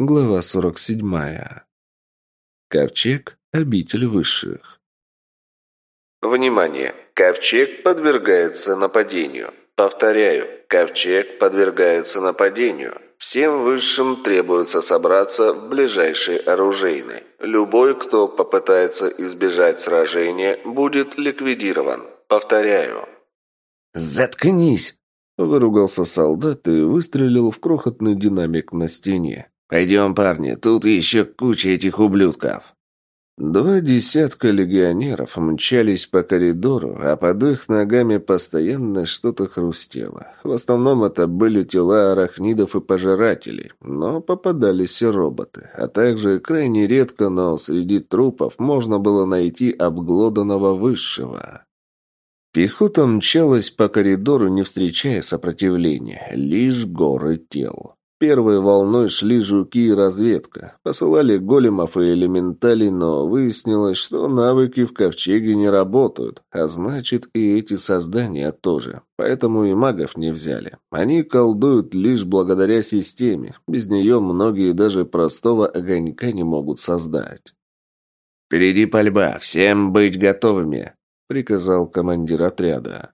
Глава 47. Ковчег – обитель высших. Внимание! Ковчег подвергается нападению. Повторяю, ковчег подвергается нападению. Всем высшим требуется собраться в ближайшей оружейной. Любой, кто попытается избежать сражения, будет ликвидирован. Повторяю. «Заткнись!» – выругался солдат и выстрелил в крохотный динамик на стене. «Пойдем, парни, тут еще куча этих ублюдков». Два десятка легионеров мчались по коридору, а под их ногами постоянно что-то хрустело. В основном это были тела арахнидов и пожирателей, но попадались и роботы, а также крайне редко, но среди трупов можно было найти обглоданного высшего. Пехота мчалась по коридору, не встречая сопротивления, лишь горы тел. Первой волной шли жуки и разведка. Посылали големов и элементалей, но выяснилось, что навыки в ковчеге не работают, а значит и эти создания тоже. Поэтому и магов не взяли. Они колдуют лишь благодаря системе. Без нее многие даже простого огонька не могут создать. «Впереди пальба, всем быть готовыми», — приказал командир отряда.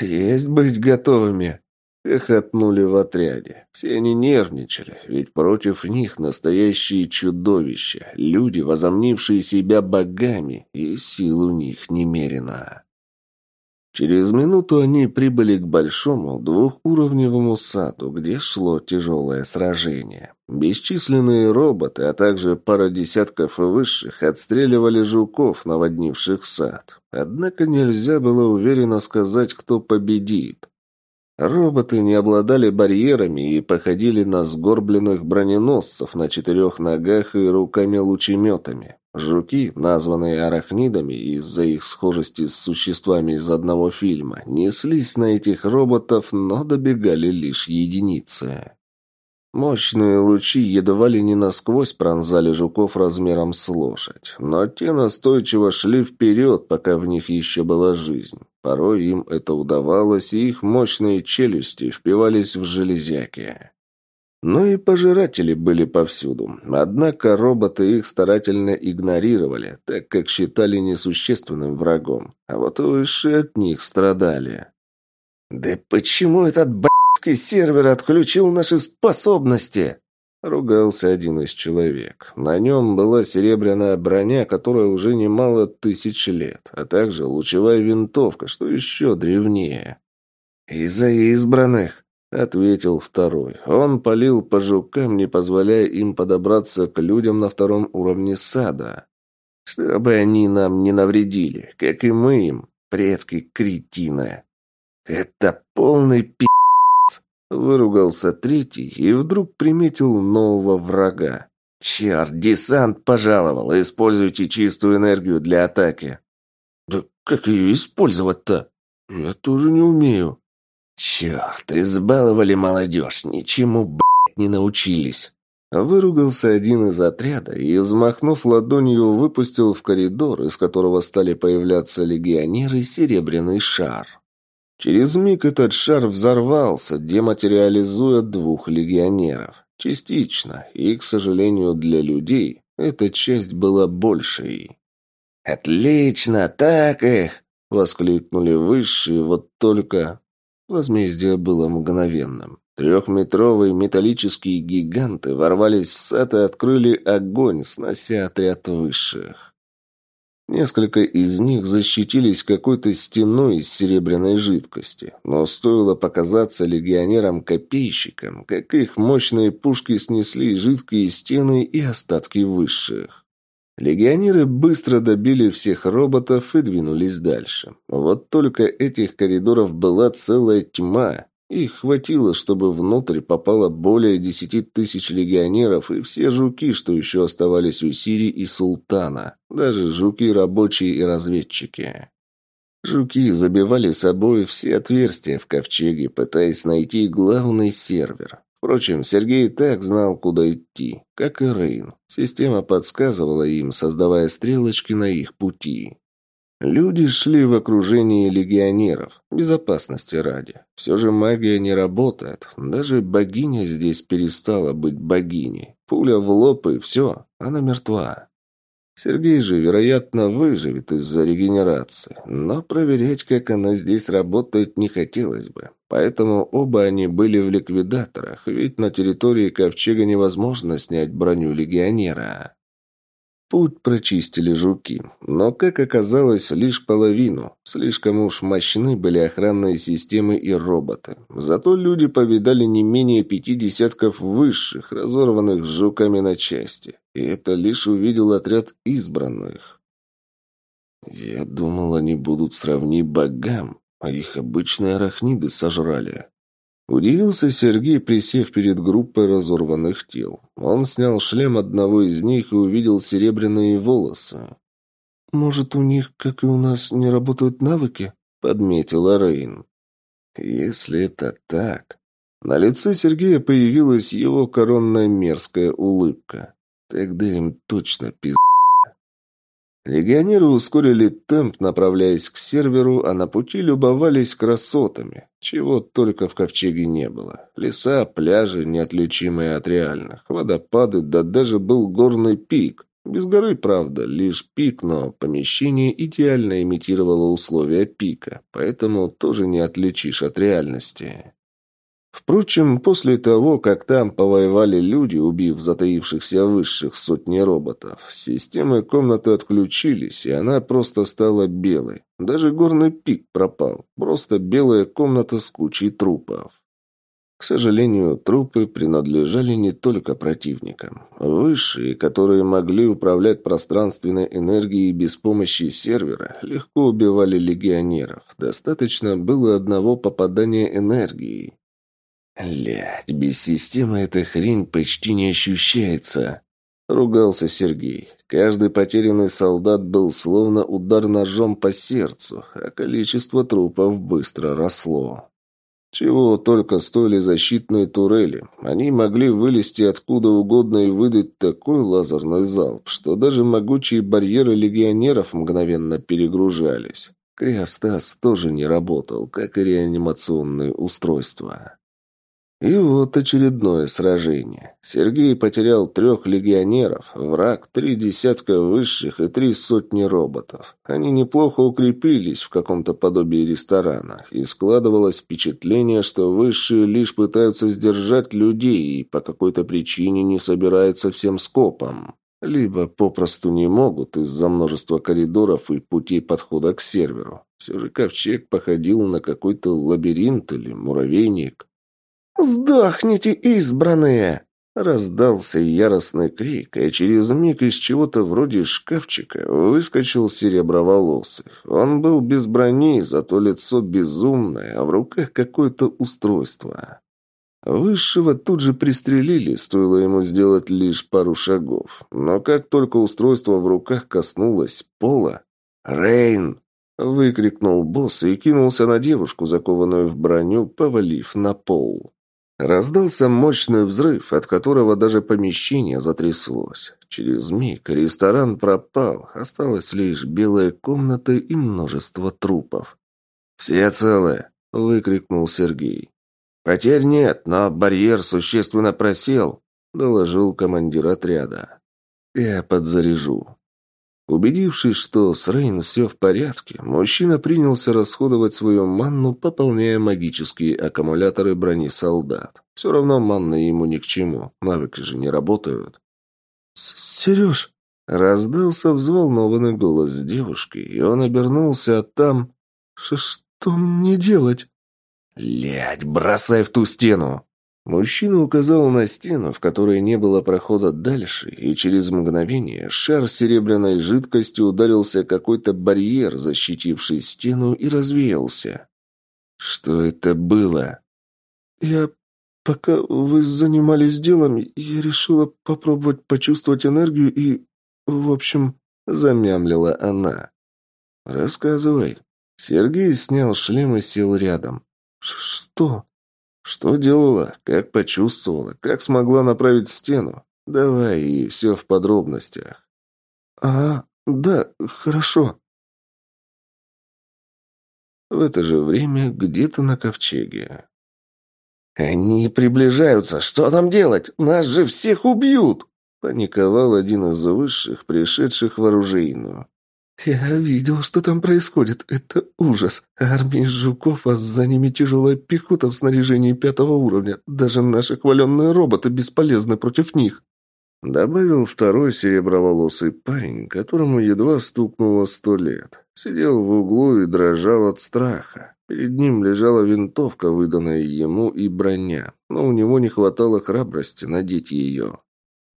«Есть быть готовыми», Хохотнули в отряде. Все они нервничали, ведь против них настоящие чудовища, люди, возомнившие себя богами, и сил у них немерено. Через минуту они прибыли к большому двухуровневому саду, где шло тяжелое сражение. Бесчисленные роботы, а также пара десятков и высших отстреливали жуков, наводнивших сад. Однако нельзя было уверенно сказать, кто победит. Роботы не обладали барьерами и походили на сгорбленных броненосцев на четырех ногах и руками-лучеметами. Жуки, названные арахнидами из-за их схожести с существами из одного фильма, неслись на этих роботов, но добегали лишь единицы. Мощные лучи едва ли не насквозь пронзали жуков размером с лошадь, но те настойчиво шли вперед, пока в них еще была жизнь. Порой им это удавалось, и их мощные челюсти впивались в железяки. Но и пожиратели были повсюду, однако роботы их старательно игнорировали, так как считали несущественным врагом, а вот высшие от них страдали. «Да почему этот б***ь сервер отключил наши способности!» Ругался один из человек. На нем была серебряная броня, которая уже немало тысяч лет, а также лучевая винтовка, что еще древнее. «Из-за избранных», — ответил второй. Он палил по жукам, не позволяя им подобраться к людям на втором уровне сада. «Чтобы они нам не навредили, как и мы им, предки кретины». «Это полный пи***», Выругался третий и вдруг приметил нового врага. «Черт, десант пожаловал! Используйте чистую энергию для атаки!» «Да как ее использовать-то? Я тоже не умею». «Черт, избаловали молодежь, ничему, блядь, не научились!» Выругался один из отряда и, взмахнув ладонью, выпустил в коридор, из которого стали появляться легионеры, серебряный шар. Через миг этот шар взорвался, дематериализуя двух легионеров. Частично, и, к сожалению, для людей эта часть была большей. «Отлично, так их!» — воскликнули высшие, вот только... Возмездие было мгновенным. Трехметровые металлические гиганты ворвались в сад и открыли огонь, снося отряд высших. Несколько из них защитились какой-то стеной из серебряной жидкости, но стоило показаться легионерам-копейщикам, как их мощные пушки снесли жидкие стены и остатки высших. Легионеры быстро добили всех роботов и двинулись дальше. Вот только этих коридоров была целая тьма, их хватило, чтобы внутрь попало более десяти тысяч легионеров и все жуки, что еще оставались у Сири и Султана. Даже жуки рабочие и разведчики. Жуки забивали собой все отверстия в ковчеге, пытаясь найти главный сервер. Впрочем, Сергей так знал, куда идти, как и Рейн. Система подсказывала им, создавая стрелочки на их пути. Люди шли в окружении легионеров, безопасности ради. Все же магия не работает. Даже богиня здесь перестала быть богиней. Пуля в лоб и все, она мертва. Сергей же, вероятно, выживет из-за регенерации, но проверять, как она здесь работает, не хотелось бы. Поэтому оба они были в ликвидаторах, ведь на территории Ковчега невозможно снять броню легионера. Путь прочистили жуки, но, как оказалось, лишь половину. Слишком уж мощны были охранные системы и роботы. Зато люди повидали не менее пяти десятков высших, разорванных жуками на части. И это лишь увидел отряд избранных. Я думал, они будут сравни богам, а их обычные арахниды сожрали. Удивился Сергей, присев перед группой разорванных тел. Он снял шлем одного из них и увидел серебряные волосы. «Может, у них, как и у нас, не работают навыки?» — подметила Рейн. «Если это так...» На лице Сергея появилась его коронная мерзкая улыбка. «Тогда им точно пиз...» Легионеры ускорили темп, направляясь к серверу, а на пути любовались красотами. Чего только в ковчеге не было. Леса, пляжи, неотличимые от реальных, водопады, да даже был горный пик. Без горы, правда, лишь пик, но помещение идеально имитировало условия пика, поэтому тоже не отличишь от реальности. Впрочем, после того, как там повоевали люди, убив затаившихся высших сотни роботов, системы комнаты отключились, и она просто стала белой. Даже горный пик пропал. Просто белая комната с кучей трупов. К сожалению, трупы принадлежали не только противникам. Высшие, которые могли управлять пространственной энергией без помощи сервера, легко убивали легионеров. Достаточно было одного попадания энергии. «Блядь, без системы эта хрень почти не ощущается», — ругался Сергей. Каждый потерянный солдат был словно удар ножом по сердцу, а количество трупов быстро росло. Чего только стоили защитные турели. Они могли вылезти откуда угодно и выдать такой лазерный залп, что даже могучие барьеры легионеров мгновенно перегружались. Криостас тоже не работал, как и реанимационные устройства. И вот очередное сражение. Сергей потерял трех легионеров, враг три десятка высших и три сотни роботов. Они неплохо укрепились в каком-то подобии ресторана, и складывалось впечатление, что высшие лишь пытаются сдержать людей и по какой-то причине не собираются всем скопом. Либо попросту не могут из-за множества коридоров и путей подхода к серверу. Все же ковчег походил на какой-то лабиринт или муравейник. «Сдохните, избранные!» Раздался яростный крик, и через миг из чего-то вроде шкафчика выскочил сереброволосый. Он был без брони, зато лицо безумное, а в руках какое-то устройство. Высшего тут же пристрелили, стоило ему сделать лишь пару шагов. Но как только устройство в руках коснулось пола... «Рейн!» — выкрикнул босс и кинулся на девушку, закованную в броню, повалив на пол. Раздался мощный взрыв, от которого даже помещение затряслось. Через миг ресторан пропал, осталась лишь белая комната и множество трупов. «Все целы!» – выкрикнул Сергей. «Потерь нет, но барьер существенно просел», – доложил командир отряда. «Я подзаряжу», Убедившись, что с Рейн все в порядке, мужчина принялся расходовать свою манну, пополняя магические аккумуляторы брони солдат. Все равно манна ему ни к чему, навыки же не работают. «Сереж!» — раздался взволнованный голос девушки, и он обернулся, а там... «Что мне делать?» «Лядь, бросай в ту стену!» Мужчина указал на стену, в которой не было прохода дальше, и через мгновение шар серебряной жидкости ударился какой-то барьер, защитивший стену, и развеялся. «Что это было?» «Я... Пока вы занимались делом, я решила попробовать почувствовать энергию и... В общем...» — замямлила она. «Рассказывай». Сергей снял шлем и сел рядом. «Что?» Что делала, как почувствовала, как смогла направить в стену. Давай и все в подробностях. А, да, хорошо. В это же время где-то на ковчеге. «Они приближаются! Что нам делать? Нас же всех убьют!» Паниковал один из высших, пришедших в оружейную. «Я видел, что там происходит. Это ужас. Армии жуков, а за ними тяжелая пехота в снаряжении пятого уровня. Даже наши хваленные роботы бесполезны против них». Добавил второй сереброволосый парень, которому едва стукнуло сто лет. Сидел в углу и дрожал от страха. Перед ним лежала винтовка, выданная ему, и броня, но у него не хватало храбрости надеть ее.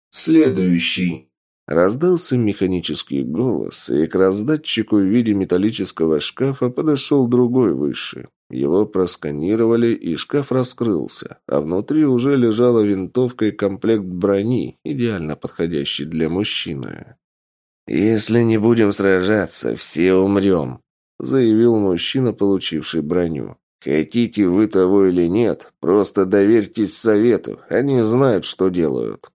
«Следующий». Раздался механический голос, и к раздатчику в виде металлического шкафа подошел другой выше. Его просканировали, и шкаф раскрылся, а внутри уже лежала винтовка и комплект брони, идеально подходящий для мужчины. «Если не будем сражаться, все умрем», — заявил мужчина, получивший броню. «Хотите вы того или нет, просто доверьтесь совету, они знают, что делают».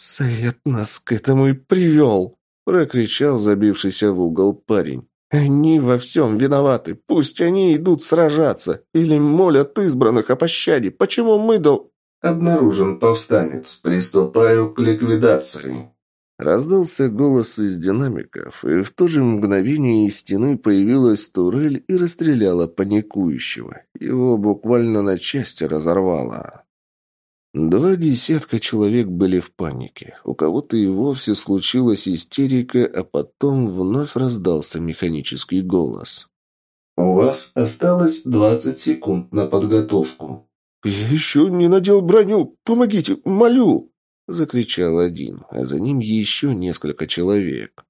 «Совет нас к этому и привел!» – прокричал забившийся в угол парень. «Они во всем виноваты. Пусть они идут сражаться. Или молят избранных о пощаде. Почему мы дол...» «Обнаружен повстанец. Приступаю к ликвидации». Раздался голос из динамиков, и в то же мгновение из стены появилась турель и расстреляла паникующего. Его буквально на части разорвало. Два десятка человек были в панике. У кого-то и вовсе случилась истерика, а потом вновь раздался механический голос. «У вас осталось двадцать секунд на подготовку». «Я еще не надел броню! Помогите, молю!» Закричал один, а за ним еще несколько человек.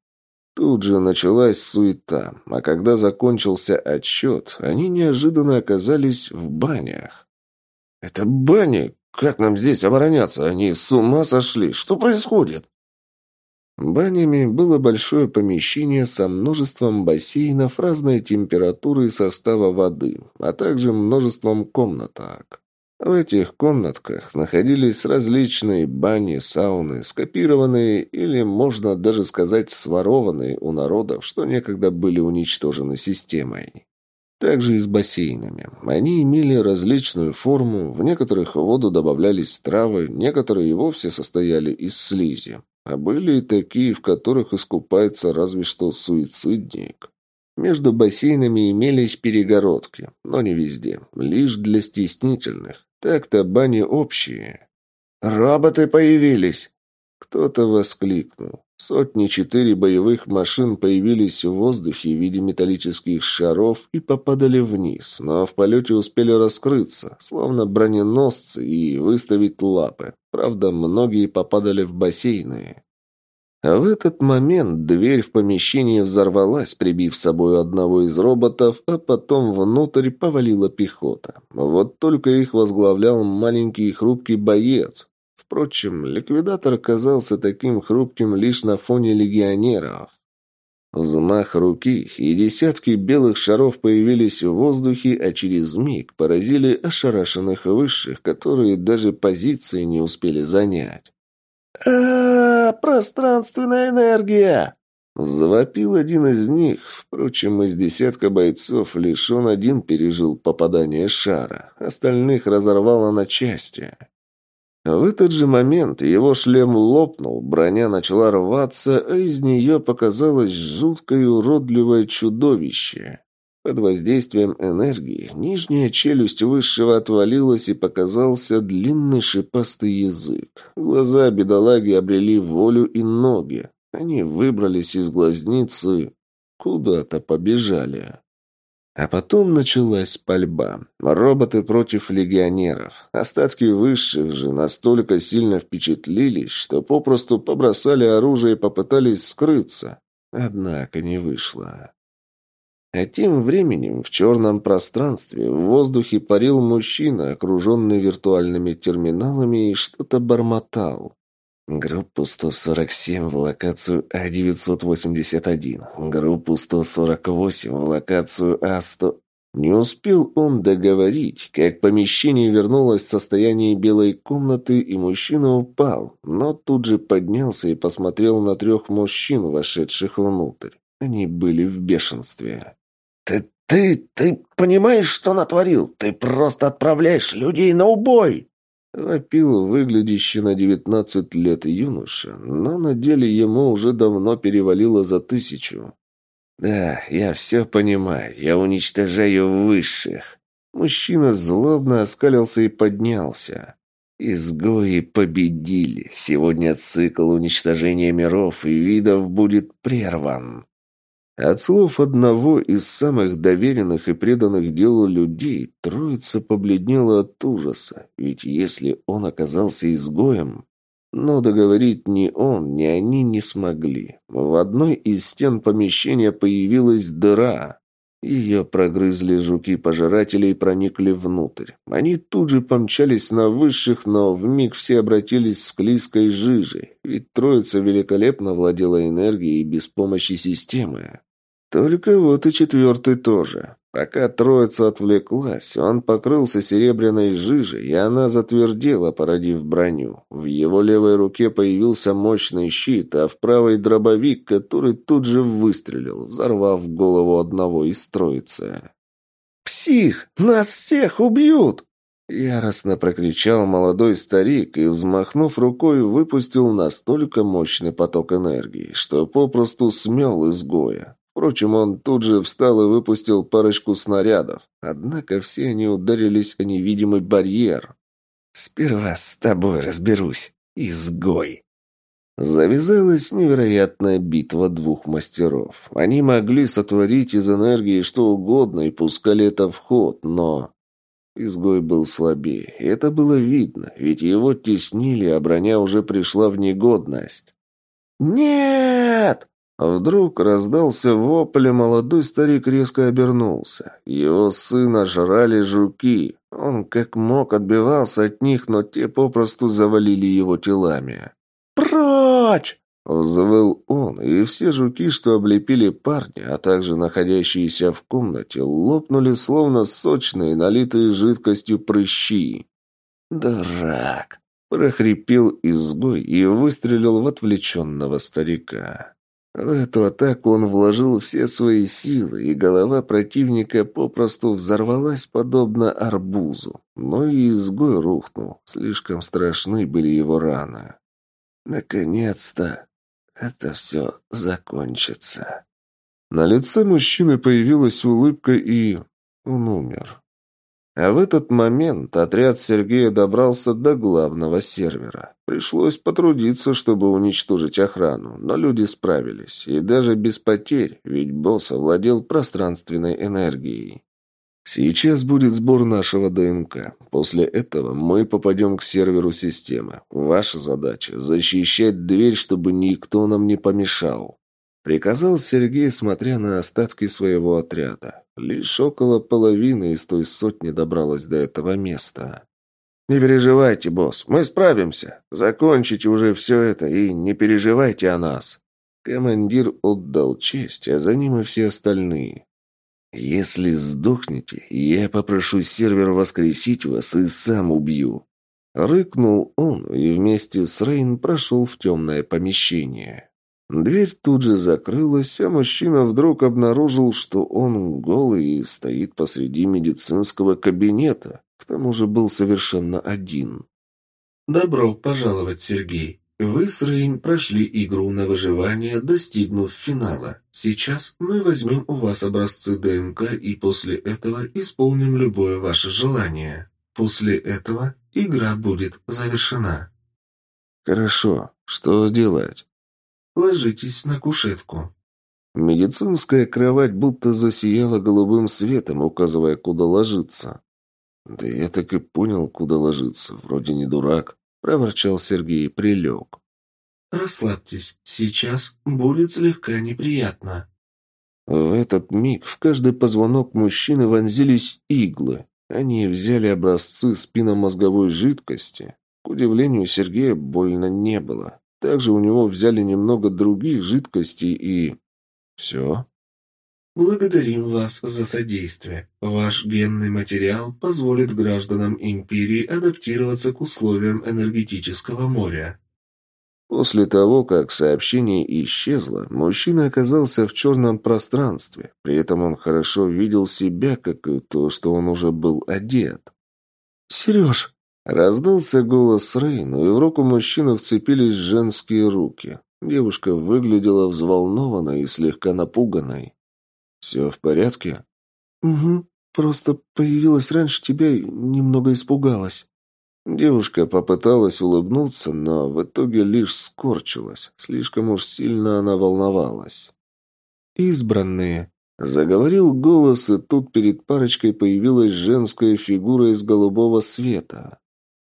Тут же началась суета, а когда закончился отсчет, они неожиданно оказались в банях. «Это бани? Как нам здесь обороняться? Они с ума сошли. Что происходит? Банями было большое помещение со множеством бассейнов разной температуры и состава воды, а также множеством комнаток. В этих комнатках находились различные бани, сауны, скопированные или, можно даже сказать, сворованные у народов, что некогда были уничтожены системой. Также и с бассейнами. Они имели различную форму, в некоторых в воду добавлялись травы, некоторые и вовсе состояли из слизи. А были и такие, в которых искупается разве что суицидник. Между бассейнами имелись перегородки, но не везде, лишь для стеснительных. Так-то бани общие. «Роботы появились!» Кто-то воскликнул. Сотни-четыре боевых машин появились в воздухе в виде металлических шаров и попадали вниз, но в полете успели раскрыться, словно броненосцы, и выставить лапы. Правда, многие попадали в бассейны. А в этот момент дверь в помещении взорвалась, прибив с собой одного из роботов, а потом внутрь повалила пехота. Вот только их возглавлял маленький хрупкий боец, Впрочем, ликвидатор оказался таким хрупким лишь на фоне легионеров. Взмах руки, и десятки белых шаров появились в воздухе, а через миг поразили ошарашенных высших, которые даже позиции не успели занять. а, -а, -а Пространственная энергия!» Завопил один из них. Впрочем, из десятка бойцов лишь он один пережил попадание шара. Остальных разорвало на части. В этот же момент его шлем лопнул, броня начала рваться, а из нее показалось жуткое уродливое чудовище. Под воздействием энергии нижняя челюсть высшего отвалилась и показался длинный шипастый язык. Глаза бедолаги обрели волю и ноги. Они выбрались из глазницы, куда-то побежали. А потом началась пальба. Роботы против легионеров. Остатки высших же настолько сильно впечатлились, что попросту побросали оружие и попытались скрыться. Однако не вышло. А тем временем в черном пространстве в воздухе парил мужчина, окруженный виртуальными терминалами, и что-то бормотал. Группу 147 в локацию А-981. Группу 148 в локацию А-100... Не успел он договорить, как помещение вернулось в состояние белой комнаты, и мужчина упал, но тут же поднялся и посмотрел на трех мужчин, вошедших внутрь. Они были в бешенстве. «Ты «Ты... ты понимаешь, что натворил? Ты просто отправляешь людей на убой!» Вопил выглядящий на девятнадцать лет юноша, но на деле ему уже давно перевалило за тысячу. «Да, я все понимаю. Я уничтожаю высших». Мужчина злобно оскалился и поднялся. Изгои победили. Сегодня цикл уничтожения миров и видов будет прерван. От слов одного из самых доверенных и преданных делу людей троица побледнела от ужаса, ведь если он оказался изгоем... Но договорить ни он, ни они не смогли. В одной из стен помещения появилась дыра. Ее прогрызли жуки-пожиратели и проникли внутрь. Они тут же помчались на высших, но вмиг все обратились с клизкой жижей, ведь троица великолепно владела энергией без помощи системы. Только вот и четвертый тоже. Пока троица отвлеклась, он покрылся серебряной жижей, и она затвердела, породив броню. В его левой руке появился мощный щит, а в правой дробовик, который тут же выстрелил, взорвав голову одного из троицы. «Псих! Нас всех убьют!» Яростно прокричал молодой старик и, взмахнув рукой, выпустил настолько мощный поток энергии, что попросту смел изгоя. Впрочем, он тут же встал и выпустил парочку снарядов. Однако все они ударились о невидимый барьер. «Сперва с тобой разберусь, изгой!» Завязалась невероятная битва двух мастеров. Они могли сотворить из энергии что угодно и пускали это в ход, но... Изгой был слабее. Это было видно, ведь его теснили, а броня уже пришла в негодность. «Нет!» Вдруг раздался вопль, и молодой старик резко обернулся. Его сына жрали жуки. Он как мог отбивался от них, но те попросту завалили его телами. «Прочь!» — взвыл он, и все жуки, что облепили парня, а также находящиеся в комнате, лопнули словно сочные, налитые жидкостью прыщи. «Дурак!» — прохрипел изгой и выстрелил в отвлеченного старика. В эту атаку он вложил все свои силы, и голова противника попросту взорвалась подобно арбузу. Но и изгой рухнул. Слишком страшны были его раны. Наконец-то это все закончится. На лице мужчины появилась улыбка, и он умер. А в этот момент отряд Сергея добрался до главного сервера. Пришлось потрудиться, чтобы уничтожить охрану, но люди справились, и даже без потерь, ведь босс овладел пространственной энергией. Сейчас будет сбор нашего ДНК. После этого мы попадем к серверу системы. Ваша задача – защищать дверь, чтобы никто нам не помешал. Приказал Сергей, смотря на остатки своего отряда. Лишь около половины из той сотни добралась до этого места. «Не переживайте, босс, мы справимся. Закончите уже все это и не переживайте о нас». Командир отдал честь, а за ним и все остальные. «Если сдохнете, я попрошу сервер воскресить вас и сам убью». Рыкнул он и вместе с Рейн прошел в темное помещение. Дверь тут же закрылась, а мужчина вдруг обнаружил, что он голый и стоит посреди медицинского кабинета. К тому же был совершенно один. «Добро пожаловать, Сергей. Вы с Рейн прошли игру на выживание, достигнув финала. Сейчас мы возьмем у вас образцы ДНК и после этого исполним любое ваше желание. После этого игра будет завершена». «Хорошо. Что делать?» Ложитесь на кушетку». Медицинская кровать будто засияла голубым светом, указывая, куда ложиться. «Да я так и понял, куда ложиться. Вроде не дурак», — проворчал Сергей и прилег. «Расслабьтесь. Сейчас будет слегка неприятно». В этот миг в каждый позвонок мужчины вонзились иглы. Они взяли образцы спинномозговой жидкости. К удивлению Сергея больно не было. Также у него взяли немного других жидкостей и... Все. Благодарим вас за содействие. Ваш генный материал позволит гражданам Империи адаптироваться к условиям энергетического моря. После того, как сообщение исчезло, мужчина оказался в черном пространстве. При этом он хорошо видел себя, как и то, что он уже был одет. «Сереж!» Раздался голос Рейну, и в руку мужчины вцепились женские руки. Девушка выглядела взволнованной и слегка напуганной. «Все в порядке?» «Угу. Просто появилась раньше тебя и немного испугалась». Девушка попыталась улыбнуться, но в итоге лишь скорчилась. Слишком уж сильно она волновалась. «Избранные», — заговорил голос, и тут перед парочкой появилась женская фигура из голубого света.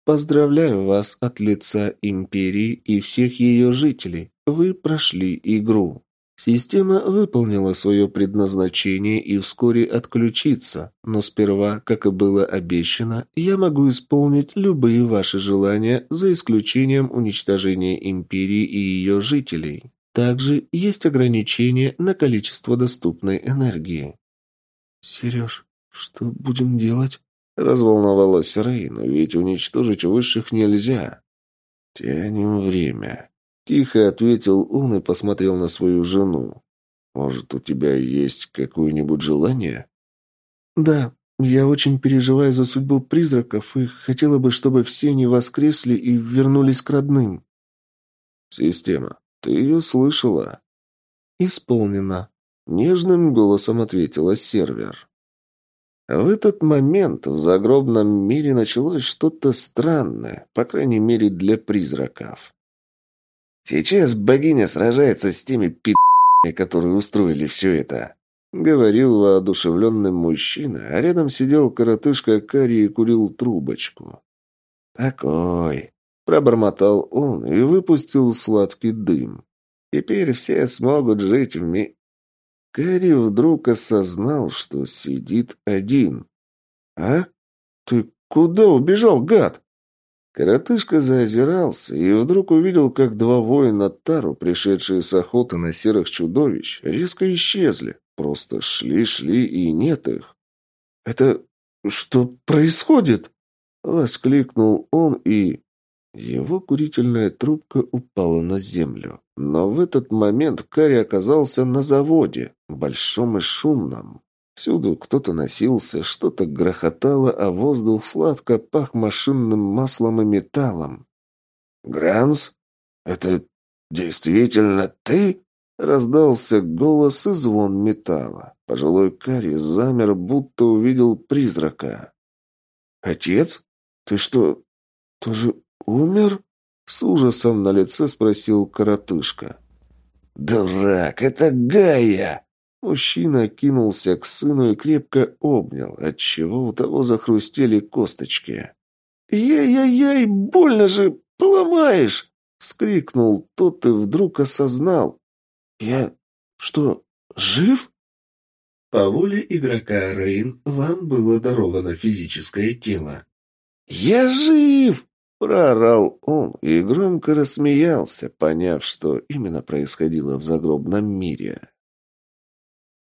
«Поздравляю вас от лица Империи и всех ее жителей. Вы прошли игру». Система выполнила свое предназначение и вскоре отключится, но сперва, как и было обещано, я могу исполнить любые ваши желания, за исключением уничтожения Империи и ее жителей. Также есть ограничения на количество доступной энергии. «Сереж, что будем делать?» Разволновалась Рейна, ведь уничтожить высших нельзя. «Тянем время», Тихо ответил он и посмотрел на свою жену. «Может, у тебя есть какое-нибудь желание?» «Да, я очень переживаю за судьбу призраков и хотела бы, чтобы все они воскресли и вернулись к родным». «Система, ты ее слышала?» «Исполнено», — нежным голосом ответила сервер. В этот момент в загробном мире началось что-то странное, по крайней мере для призраков. Сейчас богиня сражается с теми пи***ми, которые устроили все это. Говорил воодушевленный мужчина, а рядом сидел коротышка Кари и курил трубочку. «Такой!» – пробормотал он и выпустил сладкий дым. «Теперь все смогут жить в ми...» Кари вдруг осознал, что сидит один. «А? Ты куда убежал, гад?» Коротышка заозирался и вдруг увидел, как два воина Тару, пришедшие с охоты на серых чудовищ, резко исчезли. Просто шли-шли и нет их. «Это что происходит?» Воскликнул он и... Его курительная трубка упала на землю. Но в этот момент Карри оказался на заводе, большом и шумном. Всюду кто-то носился, что-то грохотало, а воздух сладко пах машинным маслом и металлом. «Гранс, это действительно ты?» Раздался голос и звон металла. Пожилой Карри замер, будто увидел призрака. «Отец? Ты что, тоже умер?» С ужасом на лице спросил коротышка. «Дурак, это Гая!» Мужчина кинулся к сыну и крепко обнял, отчего у того захрустели косточки. «Яй-яй-яй, больно же, поломаешь!» — вскрикнул тот и вдруг осознал. «Я что, жив?» По воле игрока Рейн вам было даровано физическое тело. «Я жив!» — проорал он и громко рассмеялся, поняв, что именно происходило в загробном мире.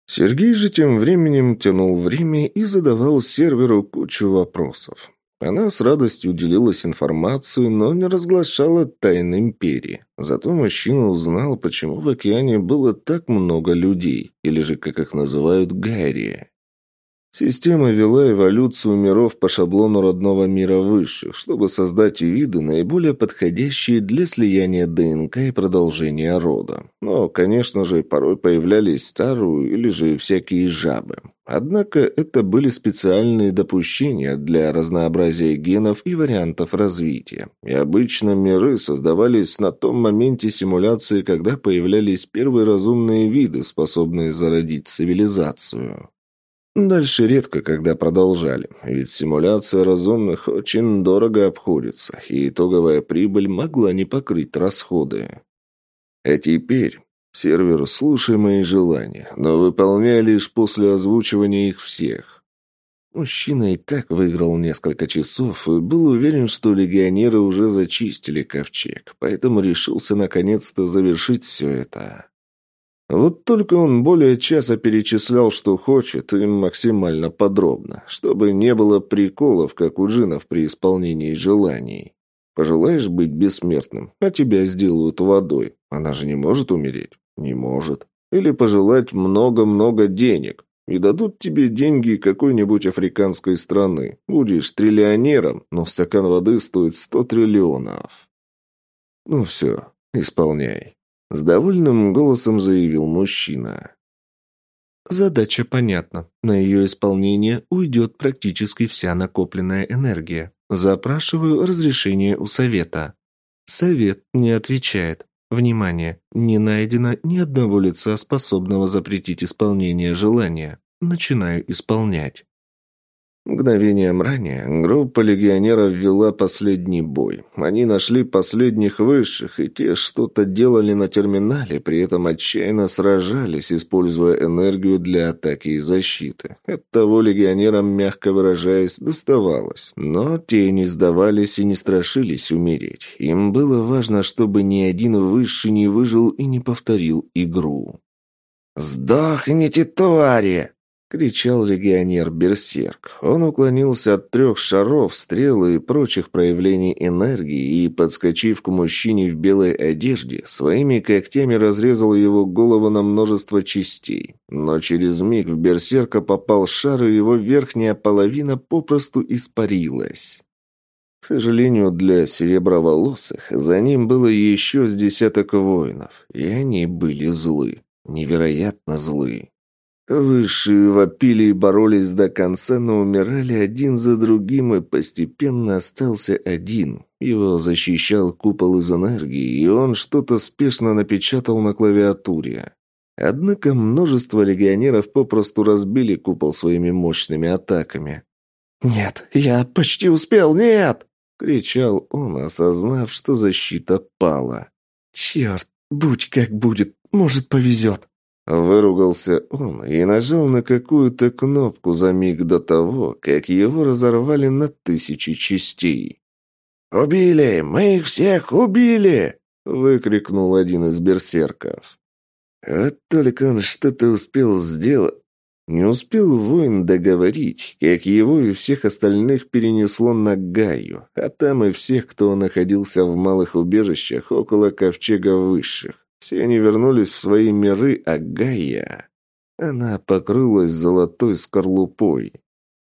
Сергей же тем временем тянул время и задавал серверу кучу вопросов. Она с радостью делилась информацией, но не разглашала тайн империи. Зато мужчина узнал, почему в океане было так много людей, или же, как их называют, Гайрия. Система вела эволюцию миров по шаблону родного мира высших, чтобы создать виды, наиболее подходящие для слияния ДНК и продолжения рода. Но, конечно же, порой появлялись старую или же всякие жабы. Однако это были специальные допущения для разнообразия генов и вариантов развития. И обычно миры создавались на том моменте симуляции, когда появлялись первые разумные виды, способные зародить цивилизацию. Дальше редко когда продолжали, ведь симуляция разумных очень дорого обходится, и итоговая прибыль могла не покрыть расходы. А теперь сервер «Слушай мои желания», но выполняй лишь после озвучивания их всех. Мужчина и так выиграл несколько часов и был уверен, что легионеры уже зачистили ковчег, поэтому решился наконец-то завершить все это. Вот только он более часа перечислял, что хочет, и максимально подробно, чтобы не было приколов, как у джинов при исполнении желаний. Пожелаешь быть бессмертным, а тебя сделают водой. Она же не может умереть? Не может. Или пожелать много-много денег. И дадут тебе деньги какой-нибудь африканской страны. Будешь триллионером, но стакан воды стоит сто триллионов. Ну все, исполняй. С довольным голосом заявил мужчина. Задача понятна. На ее исполнение уйдет практически вся накопленная энергия. Запрашиваю разрешение у совета. Совет не отвечает. Внимание! Не найдено ни одного лица, способного запретить исполнение желания. Начинаю исполнять. Мгновением ранее группа легионеров вела последний бой. Они нашли последних высших, и те что-то делали на терминале, при этом отчаянно сражались, используя энергию для атаки и защиты. Оттого легионерам, мягко выражаясь, доставалось. Но те не сдавались и не страшились умереть. Им было важно, чтобы ни один высший не выжил и не повторил игру. «Сдохните, твари!» Кричал легионер-берсерк. Он уклонился от трех шаров, стрелы и прочих проявлений энергии и, подскочив к мужчине в белой одежде, своими когтями разрезал его голову на множество частей. Но через миг в берсерка попал шар, и его верхняя половина попросту испарилась. К сожалению, для сереброволосых за ним было еще с десяток воинов, и они были злы, невероятно злы. Высшие вопили и боролись до конца, но умирали один за другим, и постепенно остался один. Его защищал купол из энергии, и он что-то спешно напечатал на клавиатуре. Однако множество легионеров попросту разбили купол своими мощными атаками. «Нет, я почти успел, нет!» — кричал он, осознав, что защита пала. «Черт, будь как будет, может, повезет!» Выругался он и нажал на какую-то кнопку за миг до того, как его разорвали на тысячи частей. «Убили! Мы их всех убили!» — выкрикнул один из берсерков. Вот только он что-то успел сделать. Не успел воин договорить, как его и всех остальных перенесло на Гаю, а там и всех, кто находился в малых убежищах около Ковчега Высших. Все они вернулись в свои миры, а Гайя... Она покрылась золотой скорлупой.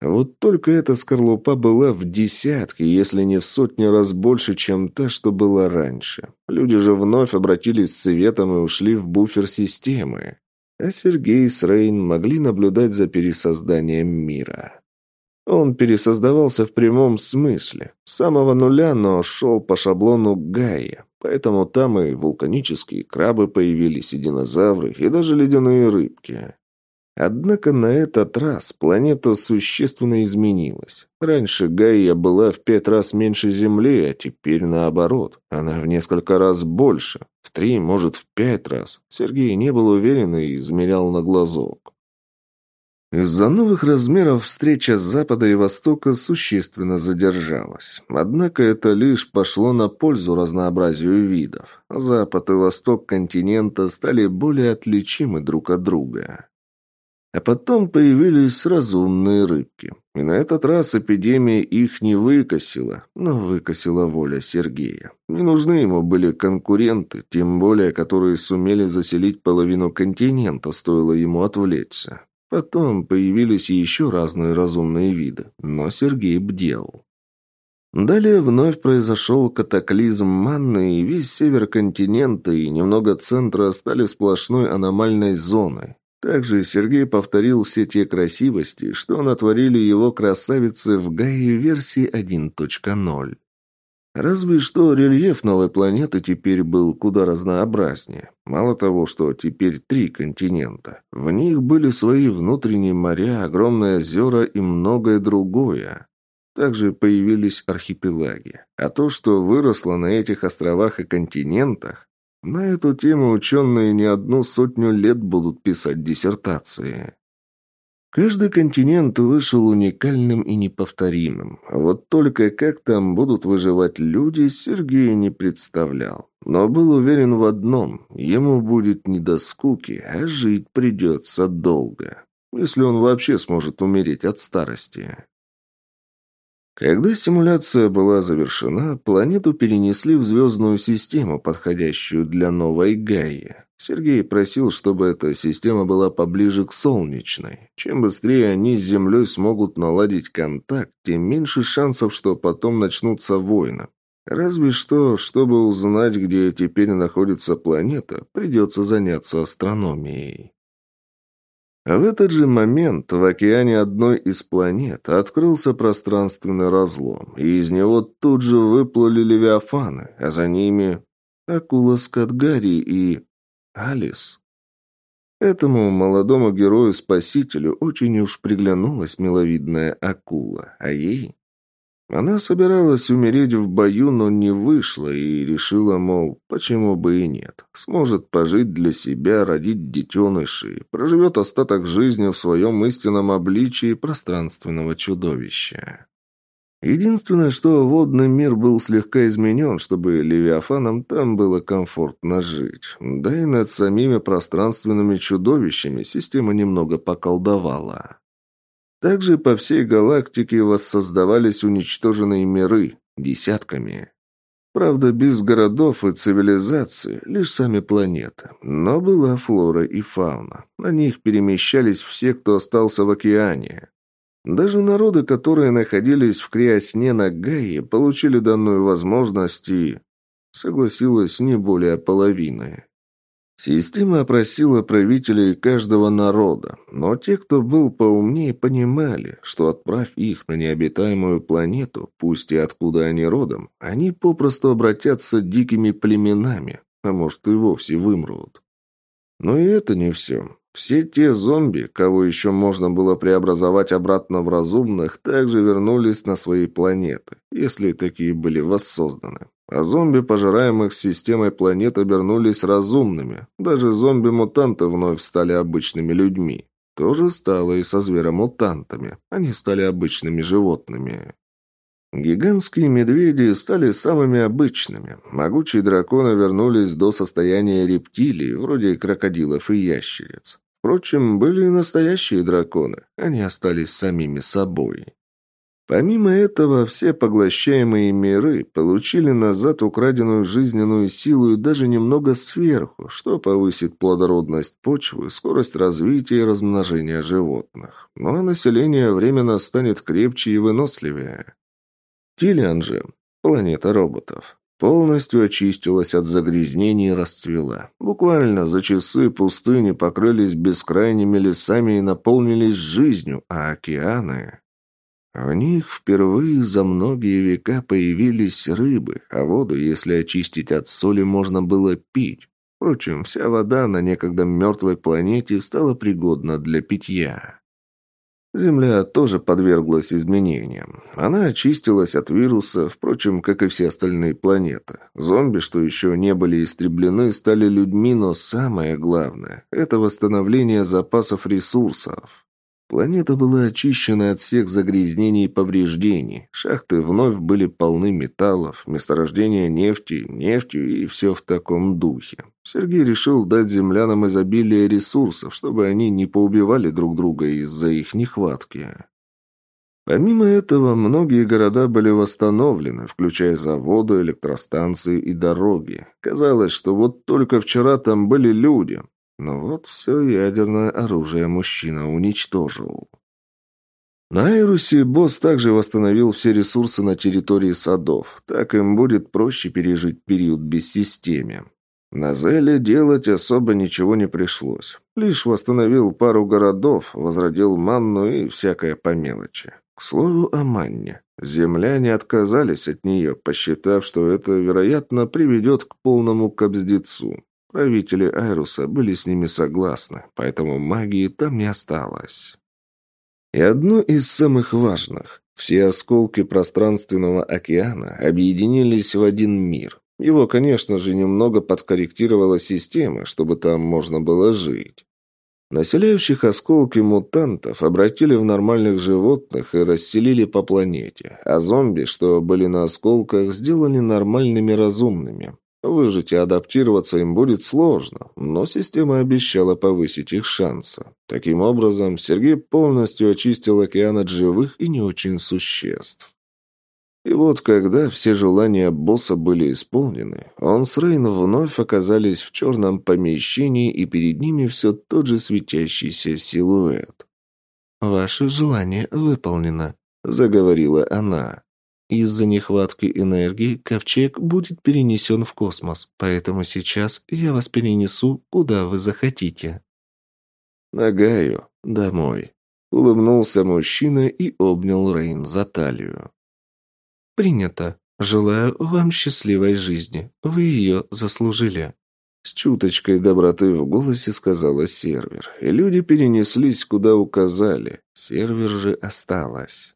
Вот только эта скорлупа была в десятки, если не в сотни раз больше, чем та, что была раньше. Люди же вновь обратились с светом и ушли в буфер системы. А Сергей с Рейн могли наблюдать за пересозданием мира. Он пересоздавался в прямом смысле. С самого нуля, но шел по шаблону Гая. Поэтому там и вулканические крабы появились, и динозавры, и даже ледяные рыбки. Однако на этот раз планета существенно изменилась. Раньше Гайя была в пять раз меньше Земли, а теперь наоборот. Она в несколько раз больше. В три, может, в пять раз. Сергей не был уверен и измерял на глазок. Из-за новых размеров встреча Запада и Востока существенно задержалась. Однако это лишь пошло на пользу разнообразию видов. Запад и Восток континента стали более отличимы друг от друга. А потом появились разумные рыбки. И на этот раз эпидемия их не выкосила, но выкосила воля Сергея. Не нужны ему были конкуренты, тем более, которые сумели заселить половину континента, стоило ему отвлечься. Потом появились еще разные разумные виды, но Сергей бдел. Далее вновь произошел катаклизм манны, и весь север континента и немного центра стали сплошной аномальной зоной. Также Сергей повторил все те красивости, что натворили его красавицы в Гае версии 1.0. Разве что рельеф новой планеты теперь был куда разнообразнее. Мало того, что теперь три континента. В них были свои внутренние моря, огромные озера и многое другое. Также появились архипелаги. А то, что выросло на этих островах и континентах, на эту тему ученые не одну сотню лет будут писать диссертации. Каждый континент вышел уникальным и неповторимым. А вот только как там будут выживать люди, Сергей не представлял. Но был уверен в одном – ему будет не до скуки, а жить придется долго. Если он вообще сможет умереть от старости. Когда симуляция была завершена, планету перенесли в звездную систему, подходящую для новой Гаи. Сергей просил, чтобы эта система была поближе к солнечной. Чем быстрее они с Землей смогут наладить контакт, тем меньше шансов, что потом начнутся войны. Разве что, чтобы узнать, где теперь находится планета, придется заняться астрономией. В этот же момент в океане одной из планет открылся пространственный разлом, и из него тут же выплыли левиафаны, а за ними акула Скотгари и Алис. Этому молодому герою-спасителю очень уж приглянулась миловидная акула, а ей она собиралась умереть в бою, но не вышла и решила, мол, почему бы и нет. Сможет пожить для себя, родить детенышей, проживет остаток жизни в своем истинном обличии пространственного чудовища. Единственное, что водный мир был слегка изменен, чтобы левиафанам там было комфортно жить. Да и над самими пространственными чудовищами система немного поколдовала. Также по всей галактике воссоздавались уничтоженные миры десятками. Правда, без городов и цивилизации, лишь сами планеты. Но была флора и фауна. На них перемещались все, кто остался в океане. Даже народы, которые находились в криосне на Гае, получили данную возможность и... Согласилась не более половины. Система опросила правителей каждого народа, но те, кто был поумнее, понимали, что отправь их на необитаемую планету, пусть и откуда они родом, они попросту обратятся дикими племенами, а может и вовсе вымрут. Но и это не все. Все те зомби, кого еще можно было преобразовать обратно в разумных, также вернулись на свои планеты, если такие были воссозданы. А зомби, пожираемых системой планет, обернулись разумными. Даже зомби-мутанты вновь стали обычными людьми. То же стало и со зверомутантами. Они стали обычными животными. Гигантские медведи стали самыми обычными. Могучие драконы вернулись до состояния рептилий, вроде крокодилов и ящериц. Впрочем, были и настоящие драконы. Они остались самими собой. Помимо этого, все поглощаемые миры получили назад украденную жизненную силу и даже немного сверху, что повысит плодородность почвы, скорость развития и размножения животных. Но население временно станет крепче и выносливее. Тилиан же, планета роботов, полностью очистилась от загрязнений и расцвела. Буквально за часы пустыни покрылись бескрайними лесами и наполнились жизнью, а океаны... В них впервые за многие века появились рыбы, а воду, если очистить от соли, можно было пить. Впрочем, вся вода на некогда мертвой планете стала пригодна для питья. Земля тоже подверглась изменениям. Она очистилась от вируса, впрочем, как и все остальные планеты. Зомби, что еще не были истреблены, стали людьми, но самое главное – это восстановление запасов ресурсов. Планета была очищена от всех загрязнений и повреждений. Шахты вновь были полны металлов, месторождения нефти, нефтью и все в таком духе. Сергей решил дать землянам изобилие ресурсов, чтобы они не поубивали друг друга из-за их нехватки. Помимо этого, многие города были восстановлены, включая заводы, электростанции и дороги. Казалось, что вот только вчера там были люди, но вот все ядерное оружие мужчина уничтожил. На Айрусе босс также восстановил все ресурсы на территории садов. Так им будет проще пережить период без системы. На Зеле делать особо ничего не пришлось. Лишь восстановил пару городов, возродил манну и всякое по мелочи. К слову о манне. Земляне отказались от нее, посчитав, что это, вероятно, приведет к полному кобздецу. Правители Айруса были с ними согласны, поэтому магии там не осталось. И одно из самых важных. Все осколки пространственного океана объединились в один мир. Его, конечно же, немного подкорректировала система, чтобы там можно было жить. Населяющих осколки мутантов обратили в нормальных животных и расселили по планете, а зомби, что были на осколках, сделали нормальными разумными. Выжить и адаптироваться им будет сложно, но система обещала повысить их шансы. Таким образом, Сергей полностью очистил океан от живых и не очень существ. И вот когда все желания босса были исполнены, он с Рейн вновь оказались в черном помещении, и перед ними все тот же светящийся силуэт. «Ваше желание выполнено», — заговорила она. «Из-за нехватки энергии ковчег будет перенесен в космос, поэтому сейчас я вас перенесу, куда вы захотите». «Нагаю, домой», — улыбнулся мужчина и обнял Рейн за талию. «Принято. Желаю вам счастливой жизни. Вы ее заслужили». С чуточкой доброты в голосе сказала сервер, и люди перенеслись, куда указали. Сервер же осталась.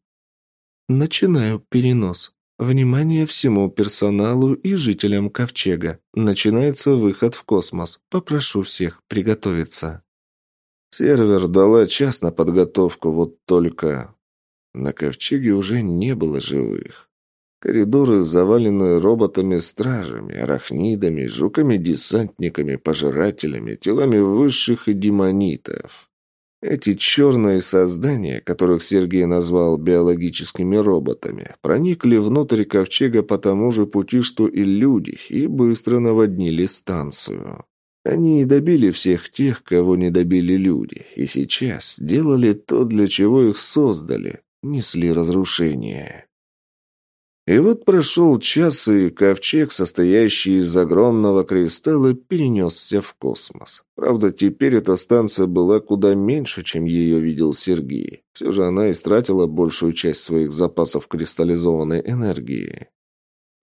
«Начинаю перенос. Внимание всему персоналу и жителям Ковчега. Начинается выход в космос. Попрошу всех приготовиться». Сервер дала час на подготовку, вот только... На Ковчеге уже не было живых. Коридоры завалены роботами-стражами, арахнидами, жуками-десантниками, пожирателями, телами высших и демонитов. Эти черные создания, которых Сергей назвал биологическими роботами, проникли внутрь ковчега по тому же пути, что и люди, и быстро наводнили станцию. Они добили всех тех, кого не добили люди, и сейчас делали то, для чего их создали, несли разрушение. И вот прошел час, и ковчег, состоящий из огромного кристалла, перенесся в космос. Правда, теперь эта станция была куда меньше, чем ее видел Сергей. Все же она истратила большую часть своих запасов кристаллизованной энергии.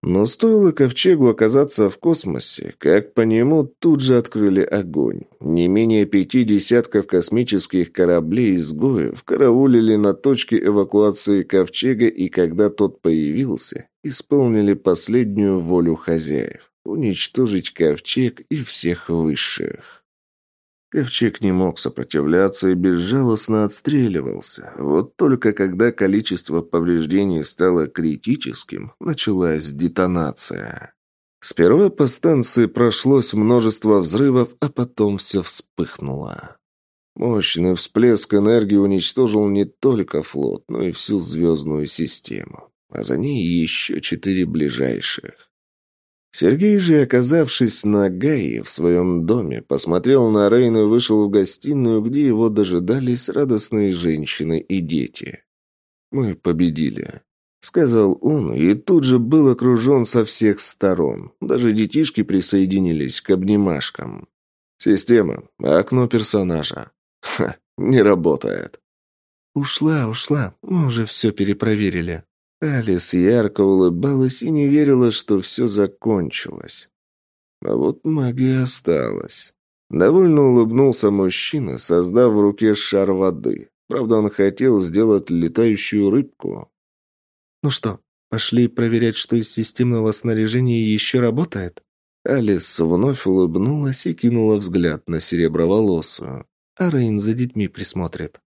Но стоило ковчегу оказаться в космосе, как по нему тут же открыли огонь. Не менее пяти десятков космических кораблей-изгоев караулили на точке эвакуации ковчега, и когда тот появился, исполнили последнюю волю хозяев – уничтожить ковчег и всех высших. Ковчег не мог сопротивляться и безжалостно отстреливался. Вот только когда количество повреждений стало критическим, началась детонация. Сперва по станции прошлось множество взрывов, а потом все вспыхнуло. Мощный всплеск энергии уничтожил не только флот, но и всю звездную систему, а за ней еще четыре ближайших. Сергей же, оказавшись на Гае в своем доме, посмотрел на Рейн и вышел в гостиную, где его дожидались радостные женщины и дети. «Мы победили», — сказал он, и тут же был окружен со всех сторон. Даже детишки присоединились к обнимашкам. «Система, окно персонажа. Ха, не работает». «Ушла, ушла, мы уже все перепроверили», Алис ярко улыбалась и не верила, что все закончилось. А вот магия осталась. Довольно улыбнулся мужчина, создав в руке шар воды. Правда, он хотел сделать летающую рыбку. «Ну что, пошли проверять, что из системного снаряжения еще работает?» Алис вновь улыбнулась и кинула взгляд на сереброволосую. «А Рейн за детьми присмотрит».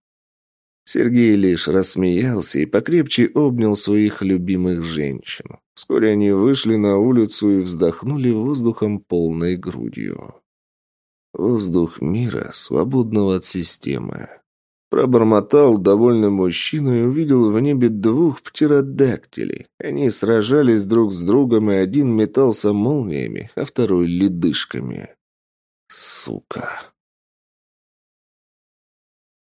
Сергей лишь рассмеялся и покрепче обнял своих любимых женщин. Вскоре они вышли на улицу и вздохнули воздухом полной грудью. Воздух мира, свободного от системы. Пробормотал довольный мужчина и увидел в небе двух птеродактилей. Они сражались друг с другом, и один метался молниями, а второй — ледышками. Сука.